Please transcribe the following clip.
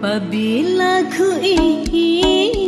Pabila ku ingin